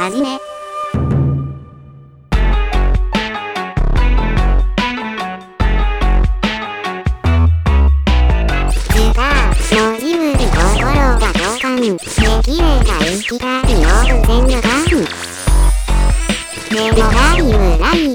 はじめ。ズター、文字無理心が共感。できれば生きたいの全部がん。メモライブライブ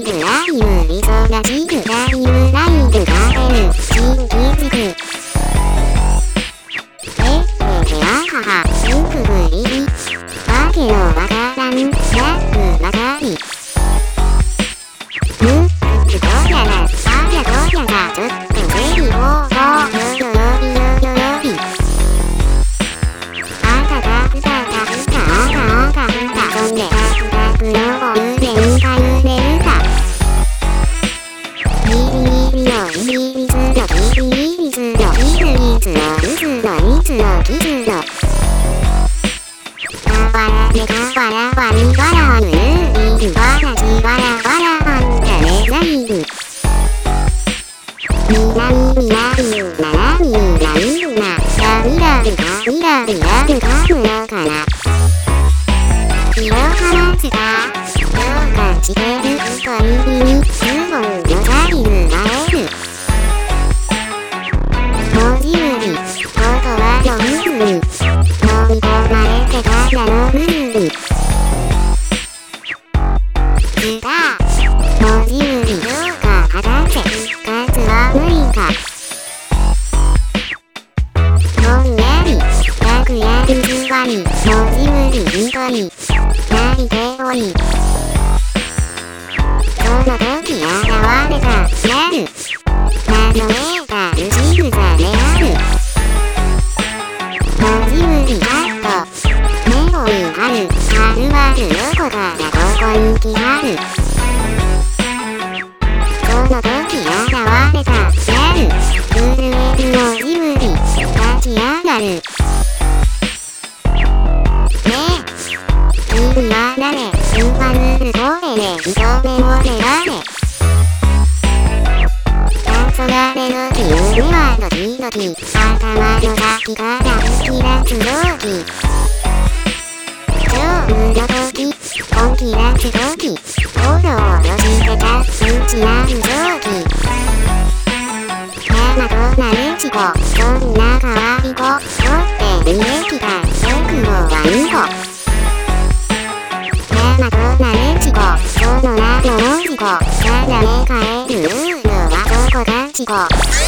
わらねかわらわにわらぬるいわらじわらわらあんたねないる。みなみみなみゆななみゆなみゆな。がみらるがみらるがるがむのかに座り、文字無理一人、泣いており。その時現れた、やる。謎めいたる仕草である。文字無理カット。目を見張る、はるばる横からここに来はる。その時現れた、やる。震える文字無理、立ち上がる。ねえ、君は誰スーパヌル声で一目も出られ。黄昏の日夢はドキドキ頭の先から吹き出す蒸気勝負の時本気出す時炎を寄せた数値なる蒸気山となる事故そんなその名の文字故ただ目変えるのはどこが事故